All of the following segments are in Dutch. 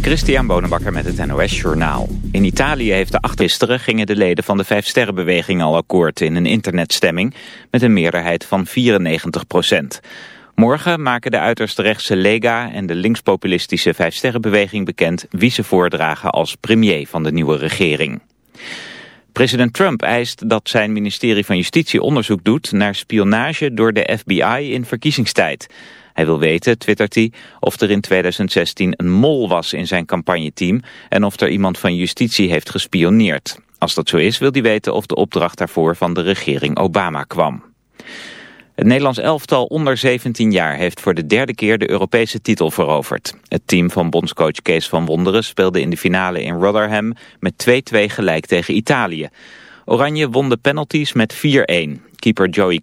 Christian Bonenbakker met het NOS Journaal. In Italië heeft de gisteren gingen de leden van de Vijfsterrenbeweging al akkoord in een internetstemming met een meerderheid van 94 procent. Morgen maken de uiterst rechtse Lega en de linkspopulistische Vijfsterrenbeweging bekend wie ze voordragen als premier van de nieuwe regering. President Trump eist dat zijn ministerie van Justitie onderzoek doet naar spionage door de FBI in verkiezingstijd. Hij wil weten, twittert hij, of er in 2016 een mol was in zijn campagneteam en of er iemand van justitie heeft gespioneerd. Als dat zo is, wil hij weten of de opdracht daarvoor van de regering Obama kwam. Het Nederlands elftal onder 17 jaar heeft voor de derde keer de Europese titel veroverd. Het team van bondscoach Kees van Wonderen speelde in de finale in Rotherham met 2-2 gelijk tegen Italië. Oranje won de penalties met 4-1. Keeper Joey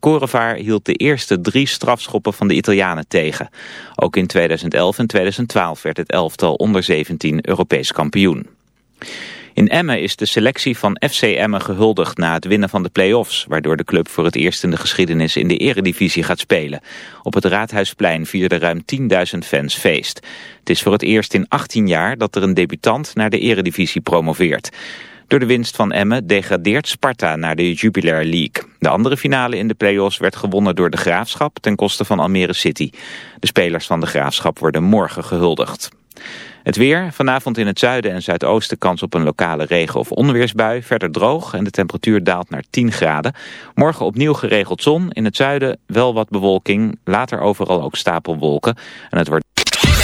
Korevaar hield de eerste drie strafschoppen van de Italianen tegen. Ook in 2011 en 2012 werd het elftal onder 17 Europees kampioen. In Emmen is de selectie van FC Emmen gehuldigd na het winnen van de play-offs... waardoor de club voor het eerst in de geschiedenis in de eredivisie gaat spelen. Op het Raadhuisplein vierden ruim 10.000 fans feest. Het is voor het eerst in 18 jaar dat er een debutant naar de eredivisie promoveert. Door de winst van Emmen degradeert Sparta naar de Jubilair League. De andere finale in de play-offs werd gewonnen door de Graafschap ten koste van Almere City. De spelers van de Graafschap worden morgen gehuldigd. Het weer, vanavond in het zuiden en zuidoosten kans op een lokale regen- of onweersbui. Verder droog en de temperatuur daalt naar 10 graden. Morgen opnieuw geregeld zon, in het zuiden wel wat bewolking. Later overal ook stapelwolken. En het wordt...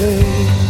face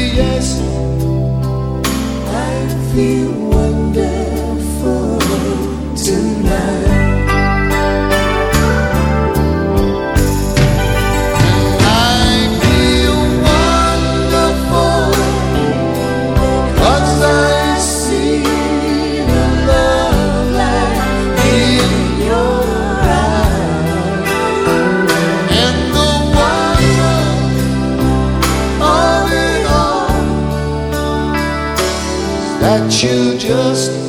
you just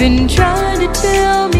been trying to tell me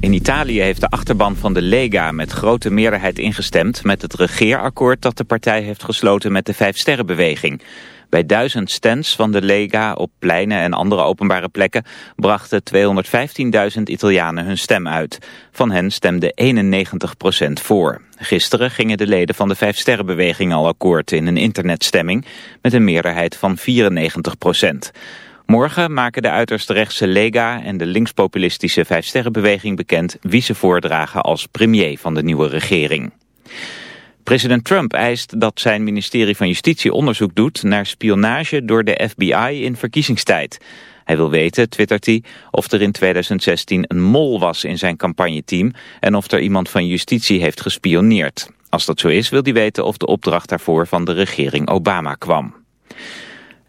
In Italië heeft de achterban van de Lega met grote meerderheid ingestemd... met het regeerakkoord dat de partij heeft gesloten met de Vijfsterrenbeweging. Bij duizend stands van de Lega op pleinen en andere openbare plekken... brachten 215.000 Italianen hun stem uit. Van hen stemde 91% voor. Gisteren gingen de leden van de Vijfsterrenbeweging al akkoord in een internetstemming... met een meerderheid van 94 Morgen maken de uiterst rechtse Lega en de linkspopulistische Vijfsterrenbeweging bekend wie ze voordragen als premier van de nieuwe regering. President Trump eist dat zijn ministerie van Justitie onderzoek doet naar spionage door de FBI in verkiezingstijd. Hij wil weten, twittert hij, of er in 2016 een mol was in zijn campagneteam en of er iemand van justitie heeft gespioneerd. Als dat zo is, wil hij weten of de opdracht daarvoor van de regering Obama kwam.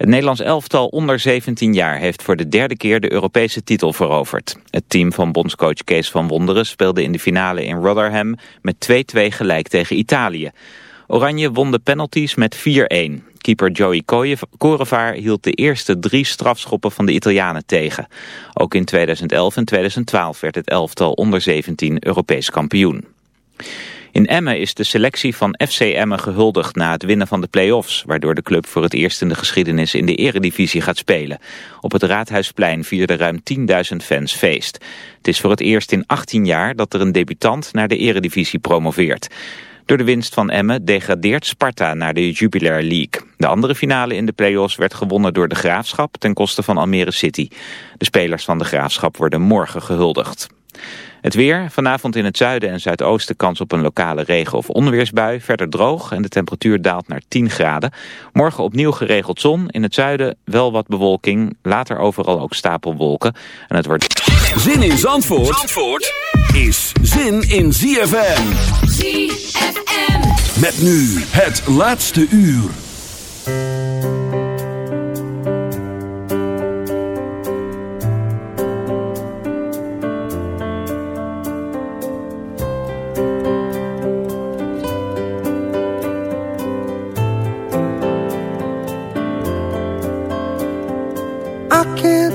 Het Nederlands elftal onder 17 jaar heeft voor de derde keer de Europese titel veroverd. Het team van bondscoach Kees van Wonderen speelde in de finale in Rotherham met 2-2 gelijk tegen Italië. Oranje won de penalties met 4-1. Keeper Joey Korevaar hield de eerste drie strafschoppen van de Italianen tegen. Ook in 2011 en 2012 werd het elftal onder 17 Europees kampioen. In Emmen is de selectie van FC Emmen gehuldigd na het winnen van de play-offs, waardoor de club voor het eerst in de geschiedenis in de eredivisie gaat spelen. Op het Raadhuisplein vierden ruim 10.000 fans feest. Het is voor het eerst in 18 jaar dat er een debutant naar de eredivisie promoveert. Door de winst van Emmen degradeert Sparta naar de Jupiler League. De andere finale in de play-offs werd gewonnen door de Graafschap ten koste van Almere City. De spelers van de Graafschap worden morgen gehuldigd. Het weer, vanavond in het zuiden en zuidoosten kans op een lokale regen- of onweersbui. Verder droog en de temperatuur daalt naar 10 graden. Morgen opnieuw geregeld zon, in het zuiden wel wat bewolking. Later overal ook stapelwolken. En het wordt... Zin in Zandvoort, Zandvoort is zin in ZFM. ZFM. Met nu het laatste uur.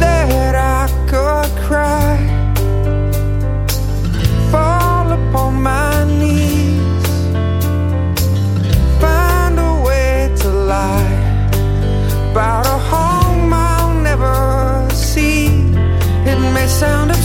That I could cry, fall upon my knees, find a way to lie. About a home I'll never see. It may sound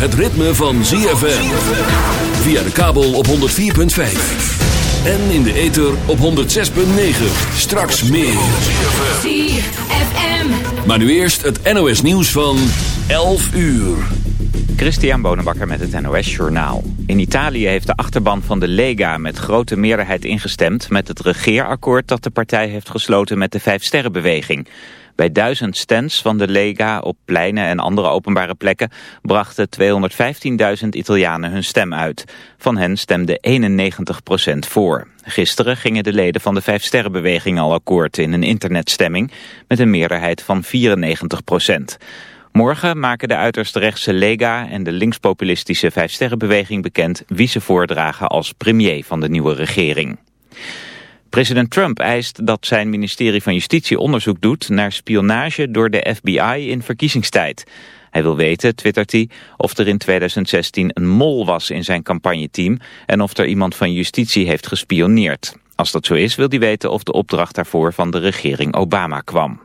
het ritme van ZFM. Via de kabel op 104.5. En in de ether op 106.9. Straks meer. ZFM. Maar nu eerst het NOS nieuws van 11 uur. Christian Bonenbakker met het NOS Journaal. In Italië heeft de achterban van de Lega met grote meerderheid ingestemd... met het regeerakkoord dat de partij heeft gesloten met de Vijfsterrenbeweging. Bij duizend stands van de Lega op pleinen en andere openbare plekken... brachten 215.000 Italianen hun stem uit. Van hen stemde 91% voor. Gisteren gingen de leden van de Vijfsterrenbeweging al akkoord in een internetstemming... met een meerderheid van 94% Morgen maken de uiterst rechtse Lega en de linkspopulistische Vijfsterrenbeweging bekend wie ze voordragen als premier van de nieuwe regering. President Trump eist dat zijn ministerie van Justitie onderzoek doet naar spionage door de FBI in verkiezingstijd. Hij wil weten, twittert hij, of er in 2016 een mol was in zijn campagneteam en of er iemand van justitie heeft gespioneerd. Als dat zo is, wil hij weten of de opdracht daarvoor van de regering Obama kwam.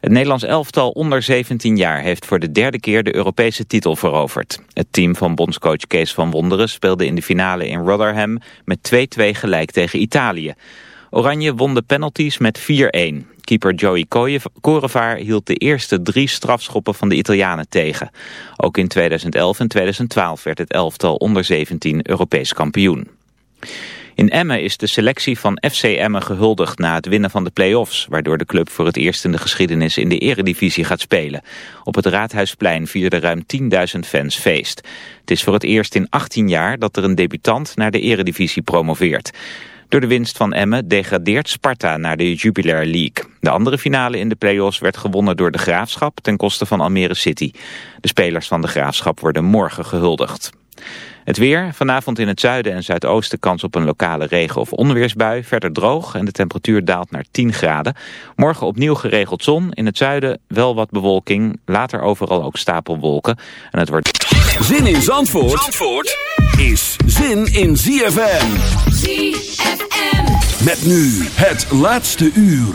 Het Nederlands elftal onder 17 jaar heeft voor de derde keer de Europese titel veroverd. Het team van bondscoach Kees van Wonderen speelde in de finale in Rotherham met 2-2 gelijk tegen Italië. Oranje won de penalties met 4-1. Keeper Joey Korevaar hield de eerste drie strafschoppen van de Italianen tegen. Ook in 2011 en 2012 werd het elftal onder 17 Europees kampioen. In Emmen is de selectie van FC Emmen gehuldigd na het winnen van de play-offs, waardoor de club voor het eerst in de geschiedenis in de eredivisie gaat spelen. Op het Raadhuisplein vierden ruim 10.000 fans feest. Het is voor het eerst in 18 jaar dat er een debutant naar de eredivisie promoveert. Door de winst van Emmen degradeert Sparta naar de Jupiler League. De andere finale in de play-offs werd gewonnen door de Graafschap ten koste van Almere City. De spelers van de Graafschap worden morgen gehuldigd. Het weer, vanavond in het zuiden en zuidoosten kans op een lokale regen- of onweersbui. Verder droog en de temperatuur daalt naar 10 graden. Morgen opnieuw geregeld zon, in het zuiden wel wat bewolking. Later overal ook stapelwolken. En het wordt... Zin in Zandvoort, Zandvoort is zin in ZFM. ZFM. Met nu het laatste uur.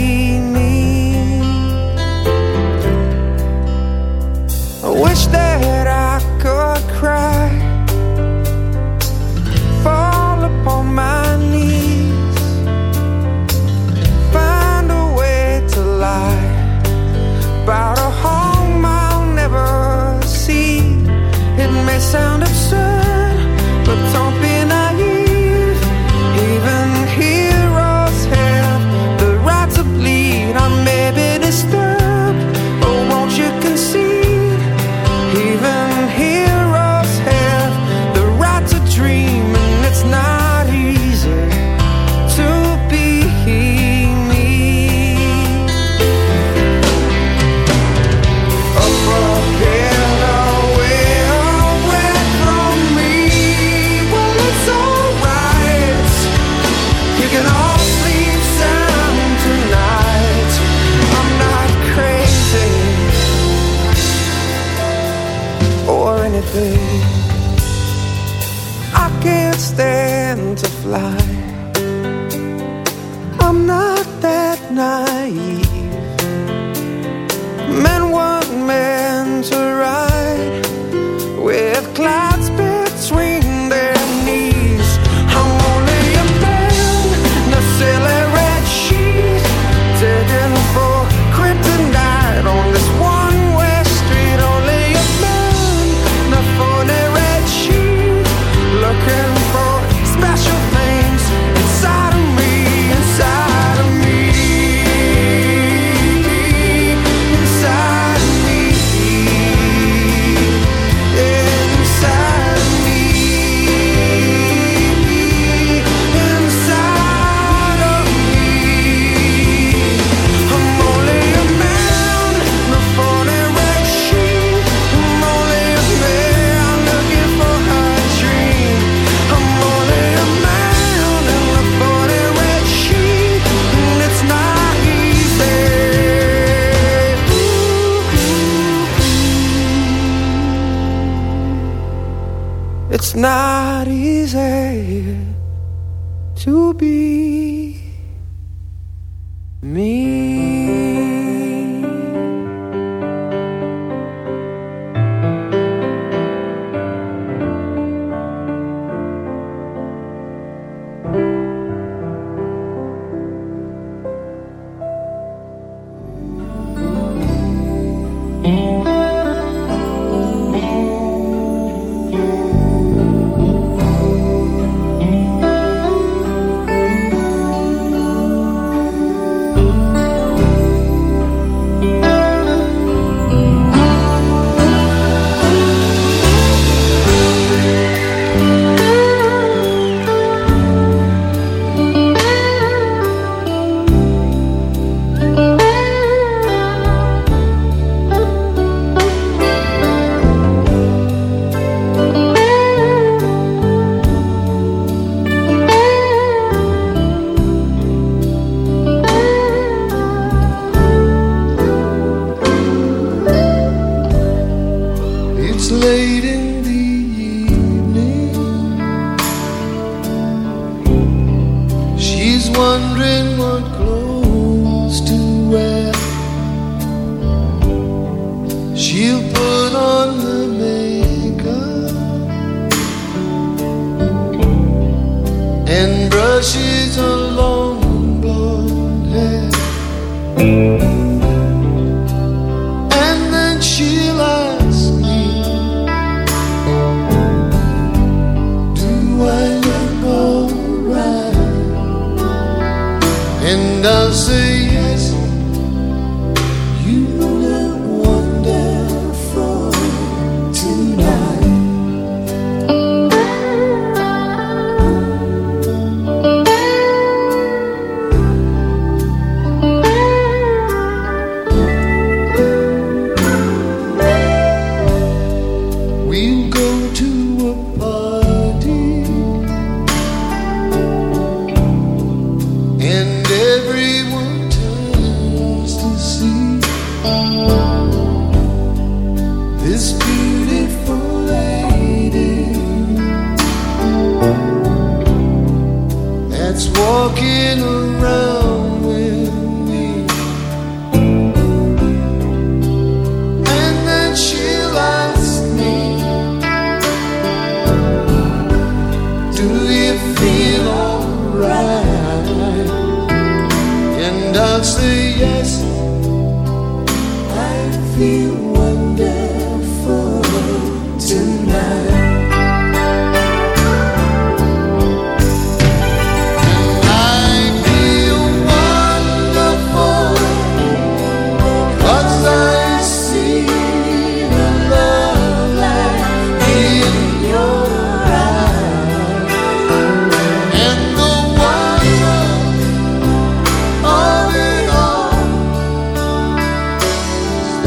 Wish that I could cry, night she's a long blonde hair. And then she'll ask me, Do I look alright? And I'll say.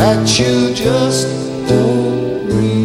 that you just don't.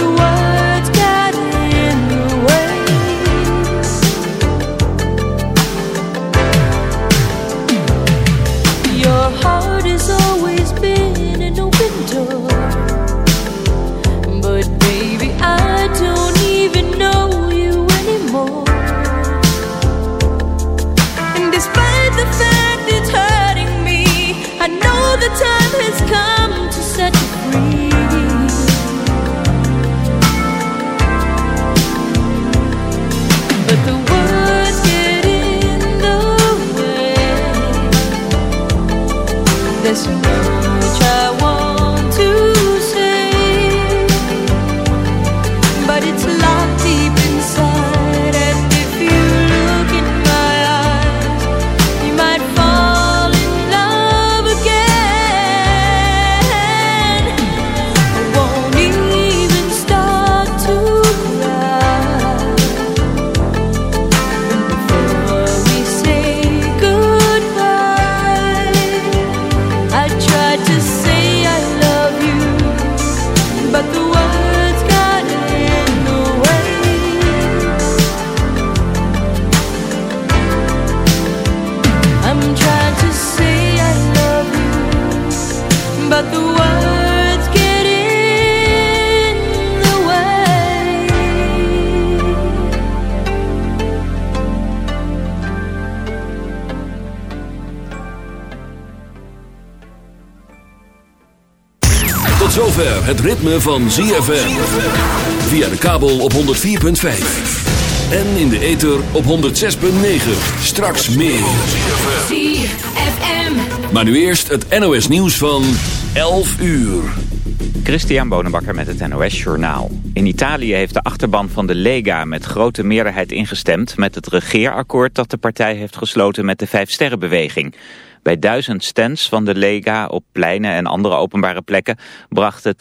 the world het ritme van ZFM. Via de kabel op 104.5. En in de ether op 106.9. Straks meer. ZFM. Maar nu eerst het NOS nieuws van 11 uur. Christian Bonenbakker met het NOS Journaal. In Italië heeft de achterban van de Lega met grote meerderheid ingestemd... met het regeerakkoord dat de partij heeft gesloten met de Vijfsterrenbeweging. Bij duizend stands van de Lega op pleinen en andere openbare plekken... brachten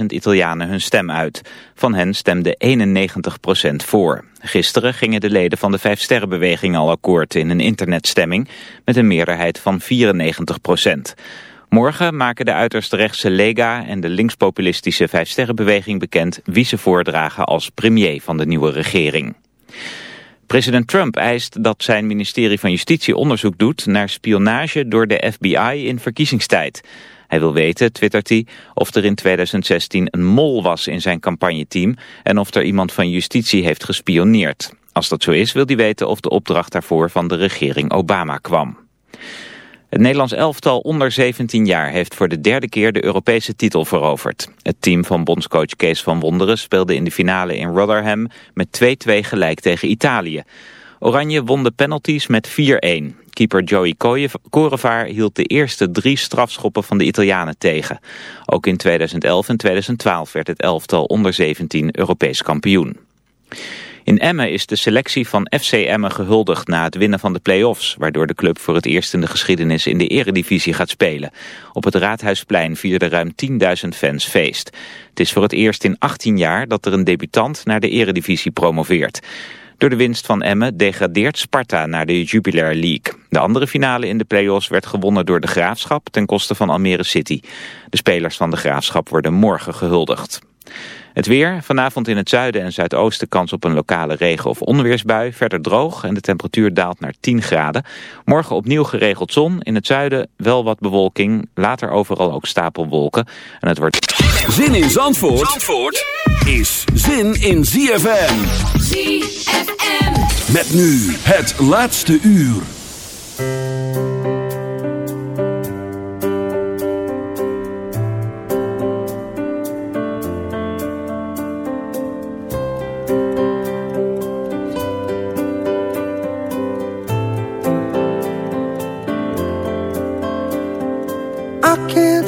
215.000 Italianen hun stem uit. Van hen stemde 91% voor. Gisteren gingen de leden van de Vijfsterrenbeweging al akkoord in een internetstemming... met een meerderheid van 94% Morgen maken de uiterst rechtse Lega en de linkspopulistische Vijfsterrenbeweging bekend wie ze voordragen als premier van de nieuwe regering. President Trump eist dat zijn ministerie van Justitie onderzoek doet naar spionage door de FBI in verkiezingstijd. Hij wil weten, twittert hij, of er in 2016 een mol was in zijn campagneteam en of er iemand van justitie heeft gespioneerd. Als dat zo is, wil hij weten of de opdracht daarvoor van de regering Obama kwam. Het Nederlands elftal onder 17 jaar heeft voor de derde keer de Europese titel veroverd. Het team van bondscoach Kees van Wonderen speelde in de finale in Rotherham met 2-2 gelijk tegen Italië. Oranje won de penalties met 4-1. Keeper Joey Korevaar hield de eerste drie strafschoppen van de Italianen tegen. Ook in 2011 en 2012 werd het elftal onder 17 Europees kampioen. In Emmen is de selectie van FC Emmen gehuldigd na het winnen van de play-offs, waardoor de club voor het eerst in de geschiedenis in de eredivisie gaat spelen. Op het Raadhuisplein vierden ruim 10.000 fans feest. Het is voor het eerst in 18 jaar dat er een debutant naar de eredivisie promoveert. Door de winst van Emmen degradeert Sparta naar de Jubilair League. De andere finale in de play-offs werd gewonnen door de Graafschap ten koste van Almere City. De spelers van de Graafschap worden morgen gehuldigd. Het weer, vanavond in het zuiden en zuidoosten kans op een lokale regen- of onweersbui. Verder droog en de temperatuur daalt naar 10 graden. Morgen opnieuw geregeld zon, in het zuiden wel wat bewolking. Later overal ook stapelwolken. En het wordt... Zin in Zandvoort, Zandvoort is zin in ZFM. ZFM. Met nu het laatste uur.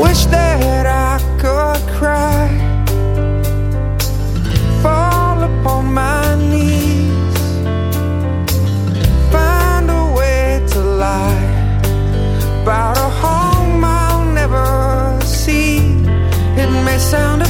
Wish that I could cry, fall upon my knees, find a way to lie. About a home I'll never see. It may sound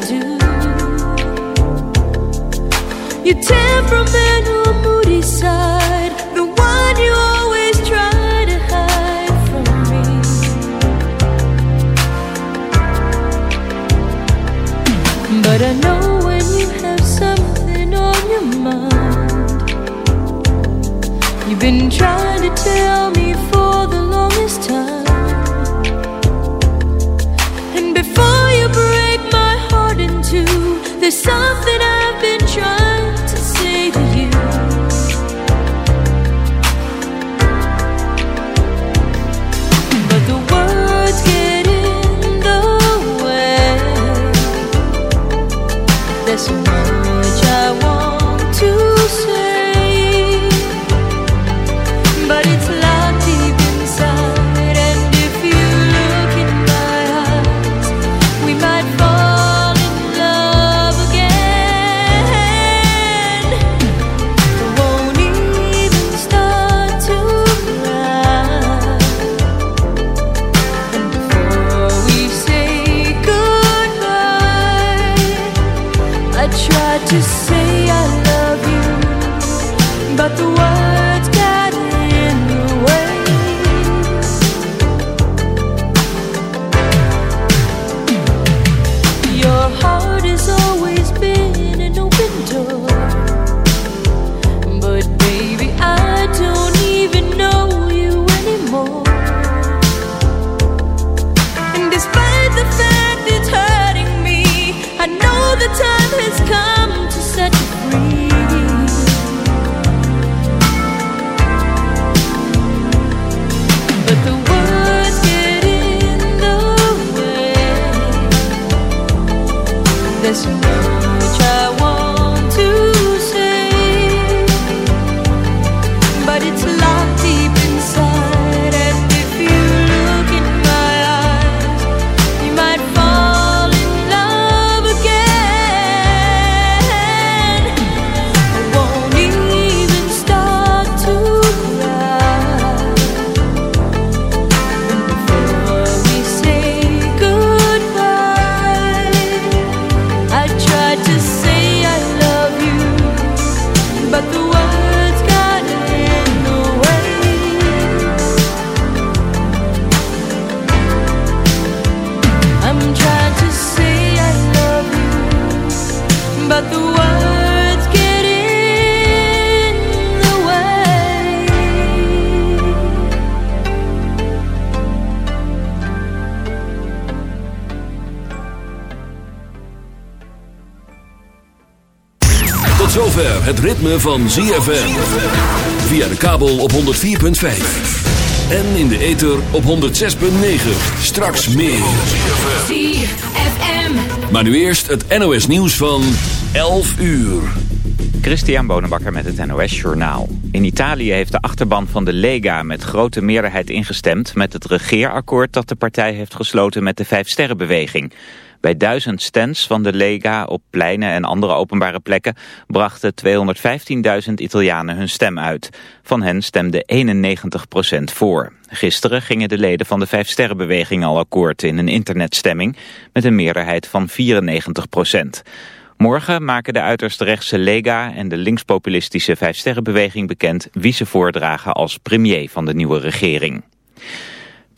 do. Your temperamental, moody side, ritme van ZFM. Via de kabel op 104.5. En in de ether op 106.9. Straks meer. ZFM. Maar nu eerst het NOS nieuws van 11 uur. Christian Bonenbakker met het NOS Journaal. In Italië heeft de achterban van de Lega met grote meerderheid ingestemd... met het regeerakkoord dat de partij heeft gesloten met de Vijfsterrenbeweging. Bij duizend stands van de Lega op pleinen en andere openbare plekken... brachten 215.000 Italianen hun stem uit. Van hen stemde 91% voor. Gisteren gingen de leden van de Vijfsterrenbeweging al akkoord in een internetstemming... met een meerderheid van 94% Morgen maken de uiterst rechtse Lega en de linkspopulistische Vijfsterrenbeweging bekend wie ze voordragen als premier van de nieuwe regering.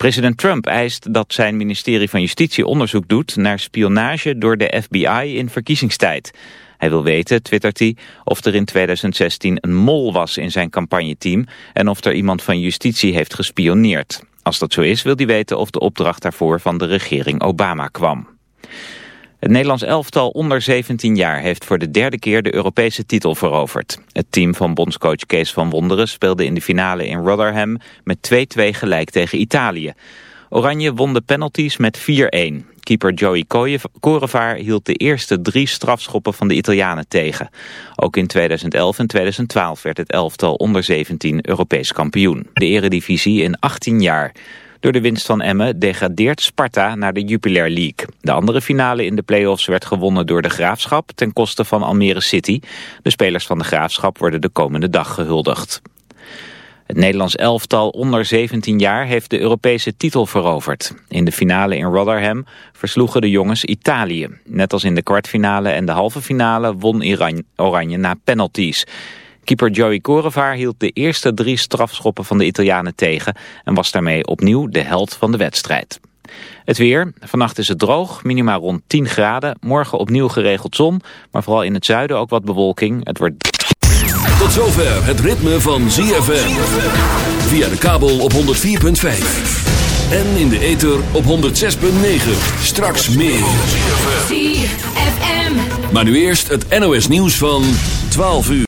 President Trump eist dat zijn ministerie van Justitie onderzoek doet naar spionage door de FBI in verkiezingstijd. Hij wil weten, twittert hij, of er in 2016 een mol was in zijn campagneteam en of er iemand van justitie heeft gespioneerd. Als dat zo is, wil hij weten of de opdracht daarvoor van de regering Obama kwam. Het Nederlands elftal onder 17 jaar heeft voor de derde keer de Europese titel veroverd. Het team van bondscoach Kees van Wonderen speelde in de finale in Rotherham met 2-2 gelijk tegen Italië. Oranje won de penalties met 4-1. Keeper Joey Korevaar hield de eerste drie strafschoppen van de Italianen tegen. Ook in 2011 en 2012 werd het elftal onder 17 Europees kampioen. De eredivisie in 18 jaar. Door de winst van Emmen degradeert Sparta naar de Jupiler League. De andere finale in de play-offs werd gewonnen door de Graafschap ten koste van Almere City. De spelers van de Graafschap worden de komende dag gehuldigd. Het Nederlands elftal onder 17 jaar heeft de Europese titel veroverd. In de finale in Rotherham versloegen de jongens Italië. Net als in de kwartfinale en de halve finale won Iran Oranje na penalties. Keeper Joey Korevaar hield de eerste drie strafschoppen van de Italianen tegen... en was daarmee opnieuw de held van de wedstrijd. Het weer. Vannacht is het droog, minimaal rond 10 graden. Morgen opnieuw geregeld zon, maar vooral in het zuiden ook wat bewolking. Het wordt... Tot zover het ritme van ZFM. Via de kabel op 104.5. En in de ether op 106.9. Straks meer. ZFM. Maar nu eerst het NOS nieuws van 12 uur.